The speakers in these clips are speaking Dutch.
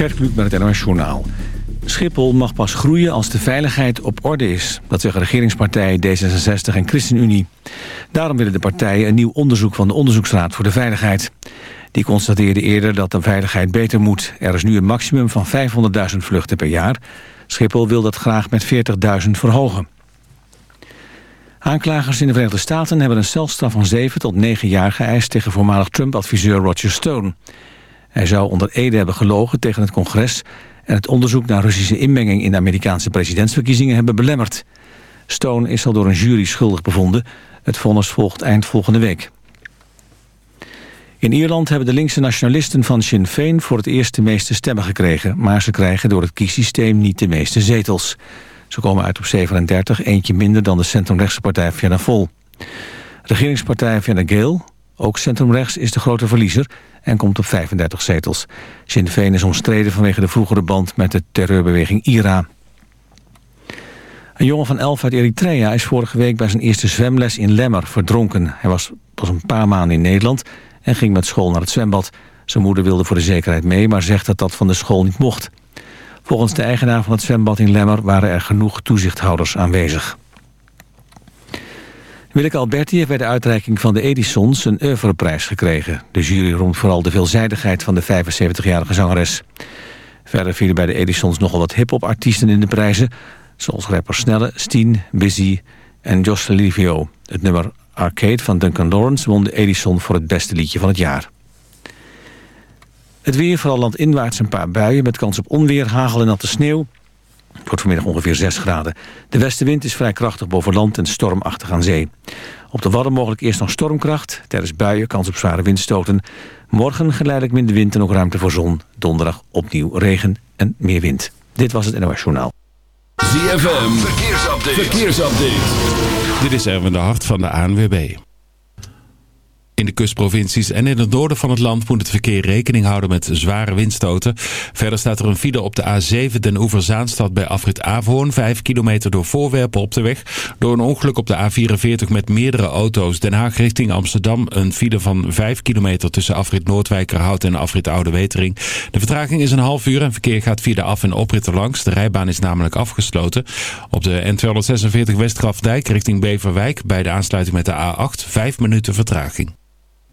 Gert met het NOS Journaal. Schiphol mag pas groeien als de veiligheid op orde is. Dat zeggen regeringspartijen D66 en ChristenUnie. Daarom willen de partijen een nieuw onderzoek van de Onderzoeksraad voor de Veiligheid. Die constateerde eerder dat de veiligheid beter moet. Er is nu een maximum van 500.000 vluchten per jaar. Schiphol wil dat graag met 40.000 verhogen. Aanklagers in de Verenigde Staten hebben een celstraf van 7 tot 9 jaar geëist... tegen voormalig Trump-adviseur Roger Stone. Hij zou onder Ede hebben gelogen tegen het congres... en het onderzoek naar Russische inmenging in de Amerikaanse presidentsverkiezingen hebben belemmerd. Stone is al door een jury schuldig bevonden. Het vonnis volgt eind volgende week. In Ierland hebben de linkse nationalisten van Sinn Féin voor het eerst de meeste stemmen gekregen, maar ze krijgen door het kiessysteem niet de meeste zetels. Ze komen uit op 37, eentje minder dan de centrumrechtse partij Fianna Fáil. Regeringspartij Fianna Gael, ook centrumrechts, is de grote verliezer en komt op 35 zetels. Sinn Féin is omstreden vanwege de vroegere band met de terreurbeweging IRA. Een jongen van 11 uit Eritrea is vorige week bij zijn eerste zwemles in Lemmer verdronken. Hij was pas een paar maanden in Nederland en ging met school naar het zwembad. Zijn moeder wilde voor de zekerheid mee, maar zegt dat dat van de school niet mocht. Volgens de eigenaar van het zwembad in Lemmer waren er genoeg toezichthouders aanwezig. Willeke Alberti heeft bij de uitreiking van de Edisons een oeuvreprijs gekregen. De jury roemt vooral de veelzijdigheid van de 75-jarige zangeres. Verder vielen bij de Edisons nogal wat hip-hop artiesten in de prijzen... zoals rapper Snelle, Steen, Busy en Josh Livio. Het nummer Arcade van Duncan Lawrence won de Edison voor het beste liedje van het jaar. Het weer, vooral landinwaarts een paar buien met kans op onweer, hagel en natte sneeuw. Het wordt vanmiddag ongeveer 6 graden. De westenwind is vrij krachtig boven land en stormachtig aan zee. Op de Wadden mogelijk eerst nog stormkracht. Tijdens buien kans op zware windstoten. Morgen geleidelijk minder wind en ook ruimte voor zon. Donderdag opnieuw regen en meer wind. Dit was het NOS Journaal. ZFM, verkeersupdate. verkeersupdate. Dit is Erwin de Hart van de ANWB. In de kustprovincies en in het noorden van het land moet het verkeer rekening houden met zware windstoten. Verder staat er een file op de A7 Den Oever-Zaanstad bij afrit Averhoorn. 5 kilometer door voorwerpen op de weg. Door een ongeluk op de A44 met meerdere auto's. Den Haag richting Amsterdam een file van 5 kilometer tussen afrit Noordwijkerhout en afrit Oude Wetering. De vertraging is een half uur en verkeer gaat via de af- en opritten langs. De rijbaan is namelijk afgesloten. Op de N246 Westgrafdijk richting Beverwijk bij de aansluiting met de A8 5 minuten vertraging.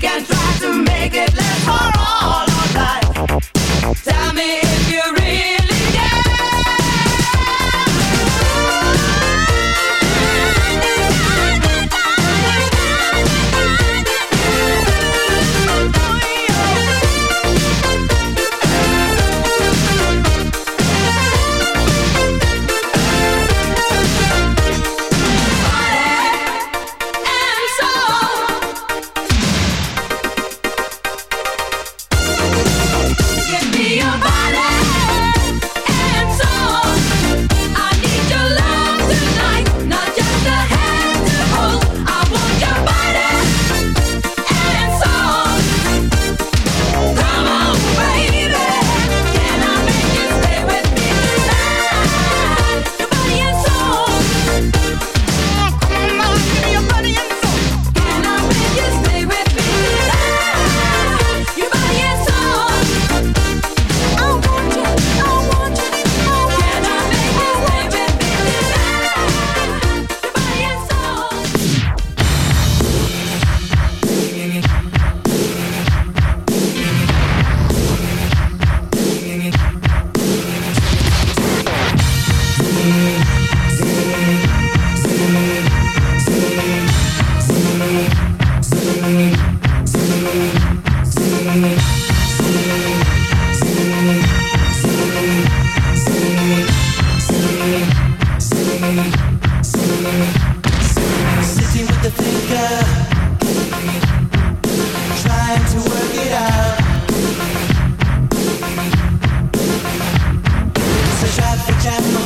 can't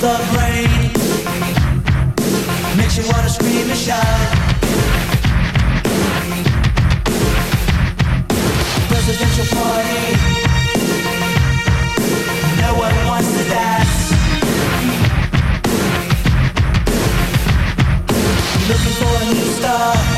the brain. Makes you wanna scream and shout. Presidential party. No one wants to dance. Looking for a new star.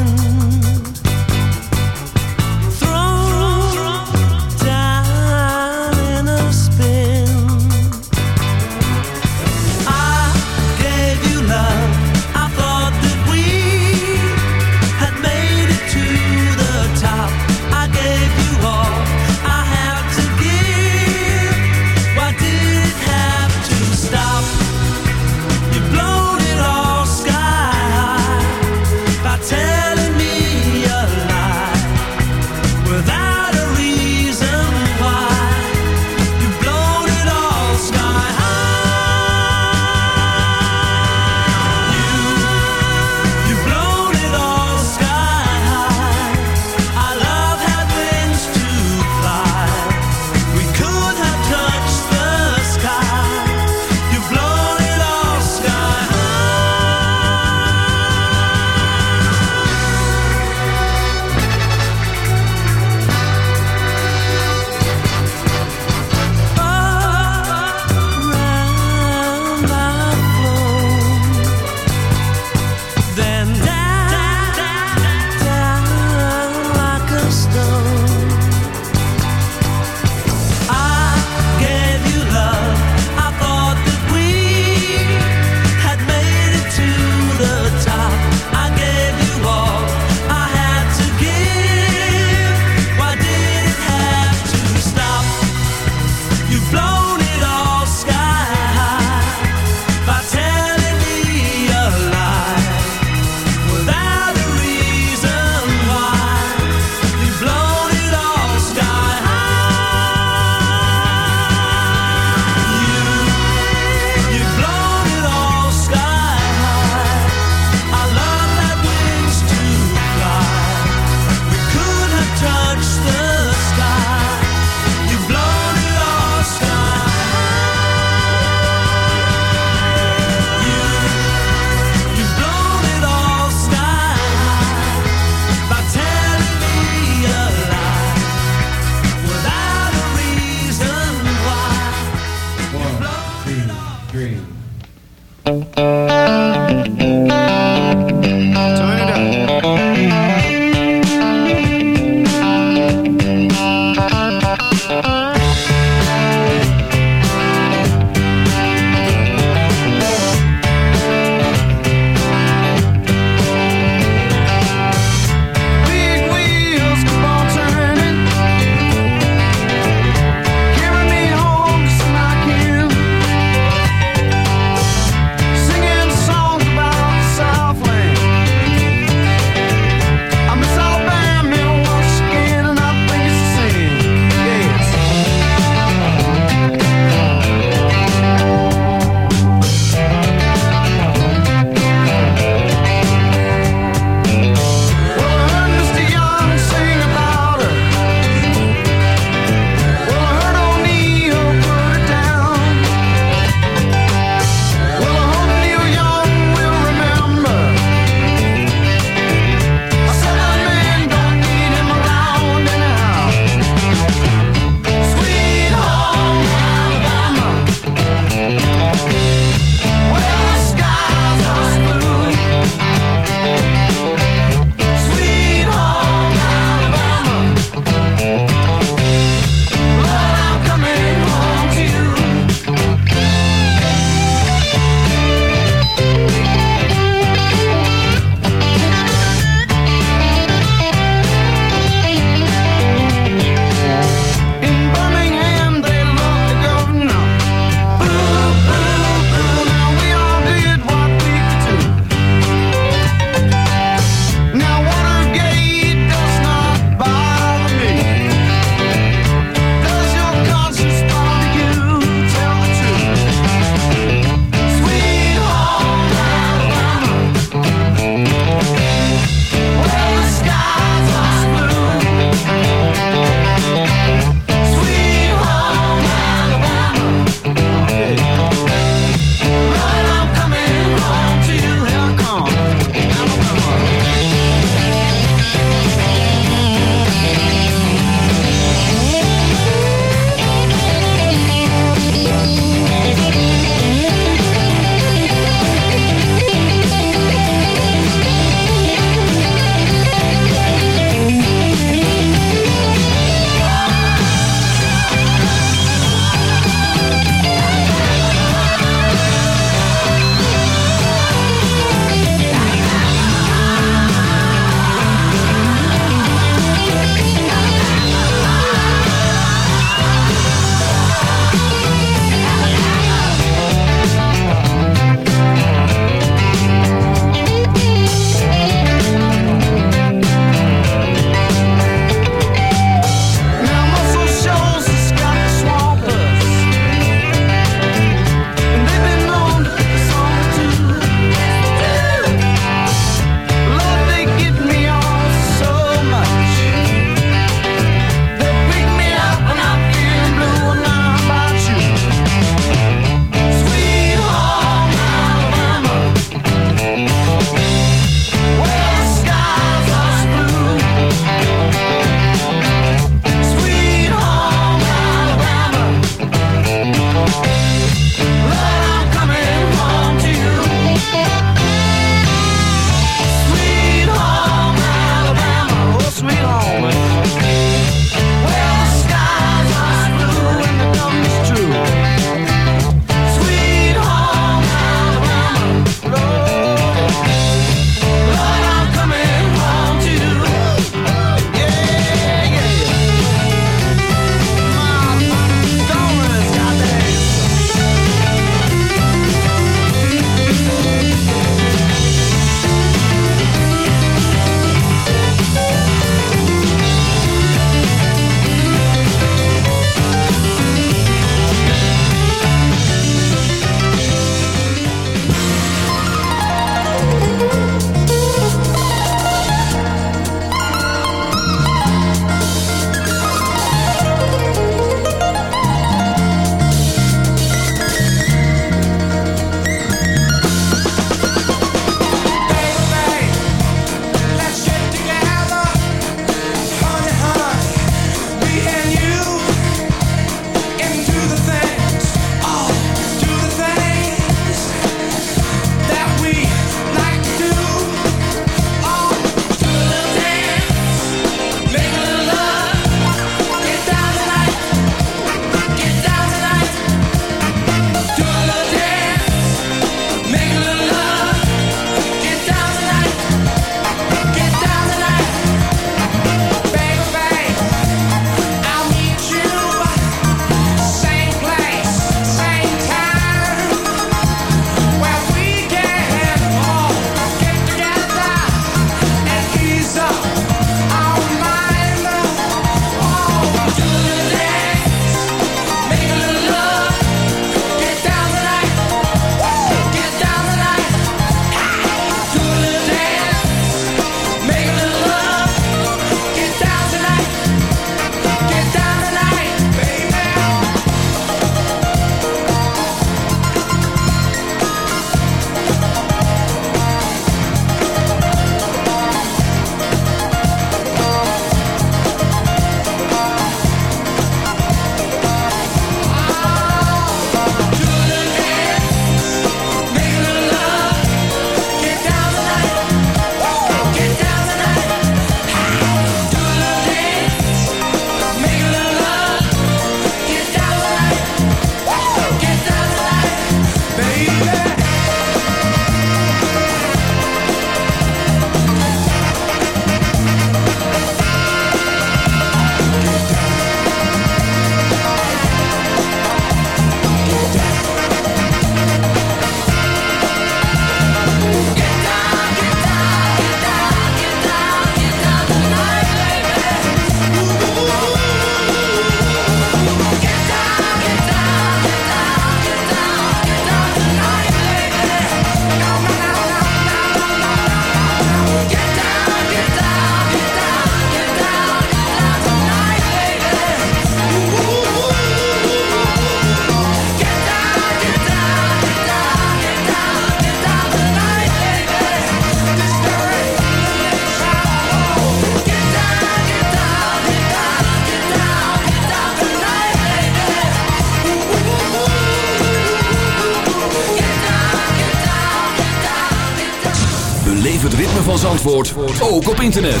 Zandvoort, ook op internet.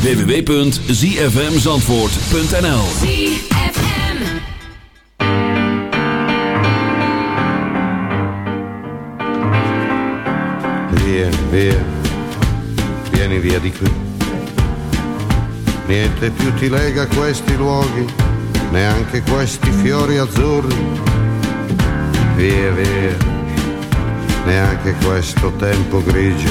www.zfmzandvoort.nl Via, via, vieni via di qui. Niente più ti lega questi luoghi, neanche questi fiori azzurri. Via, via, neanche questo tempo grigio,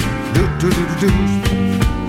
Do do do do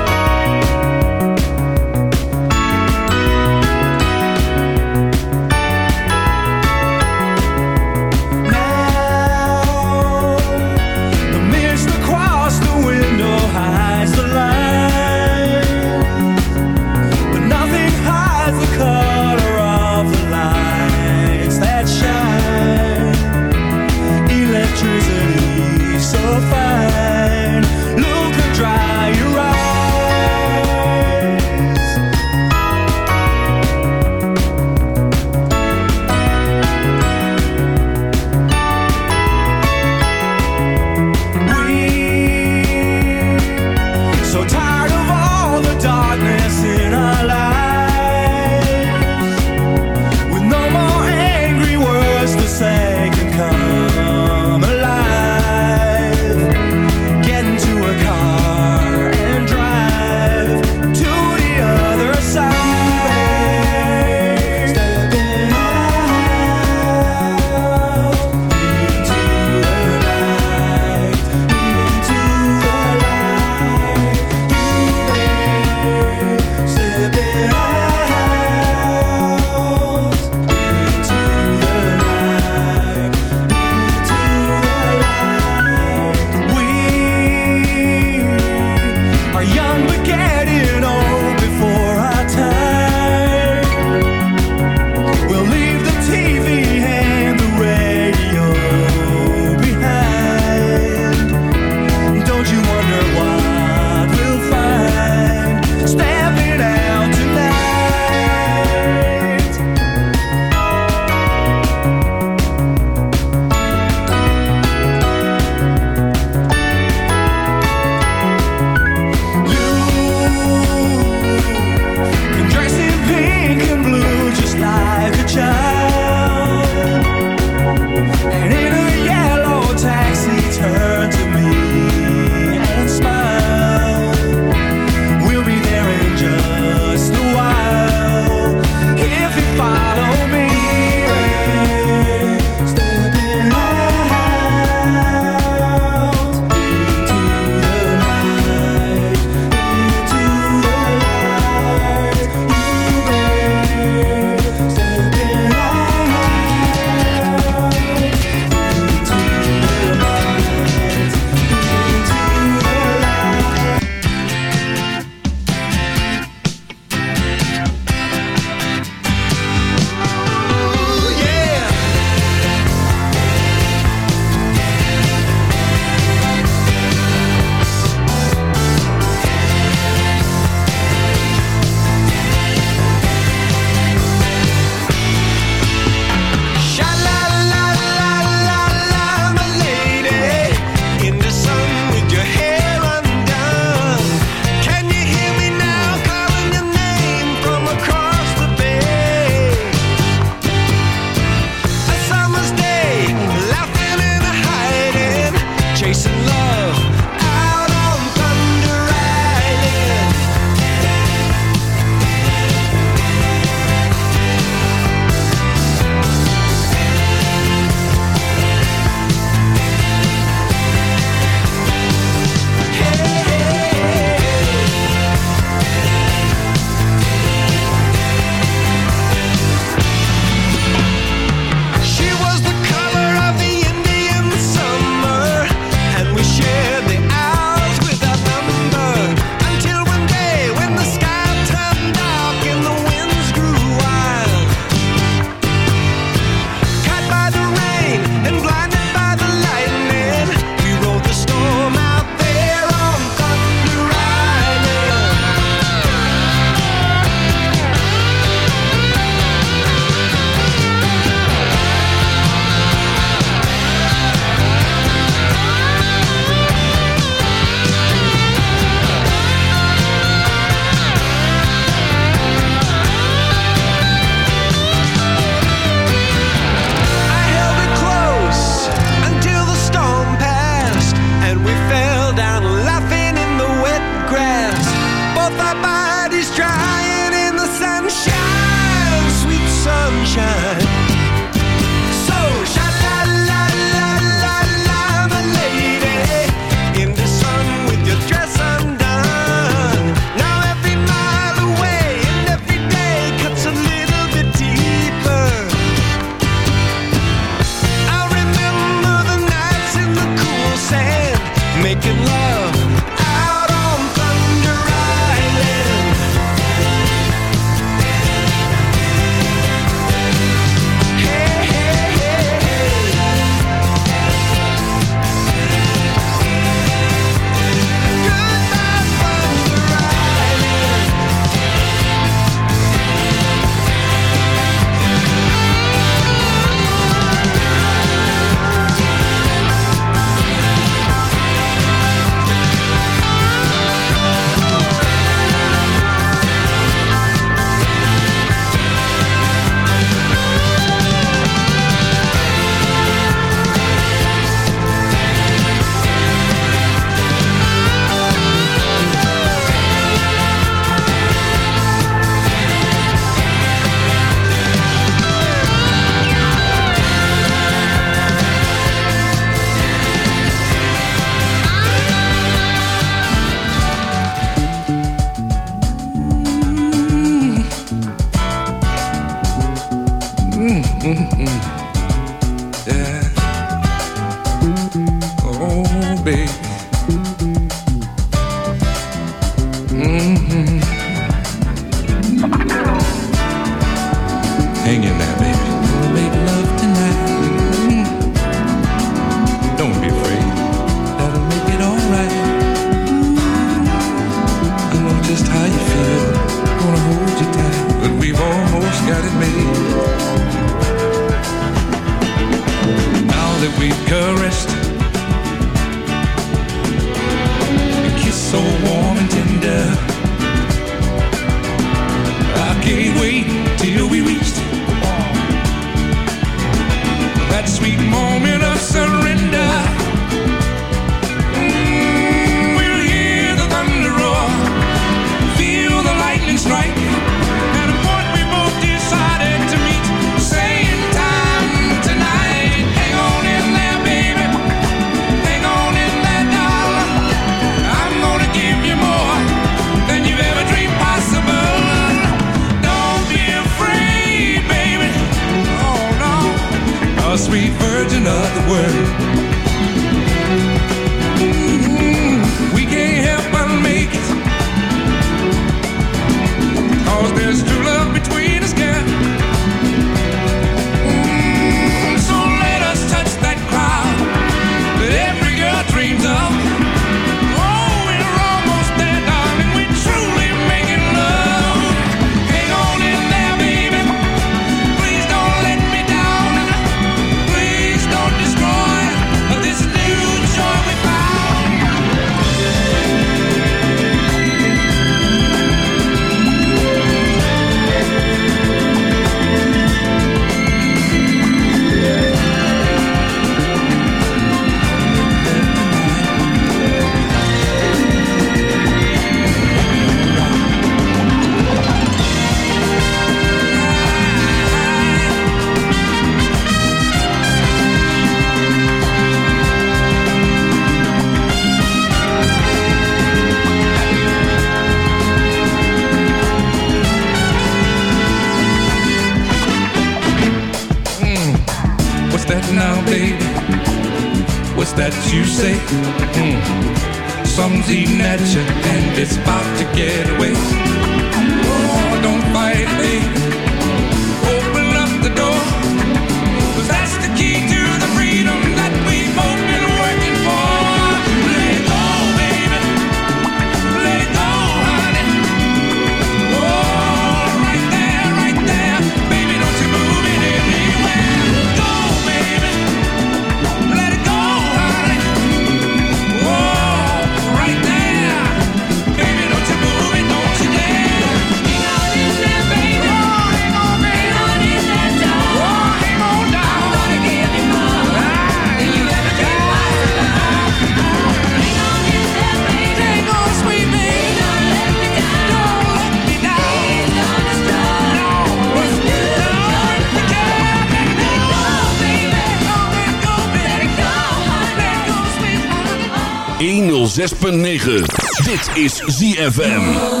106.9. Dit is ZFM.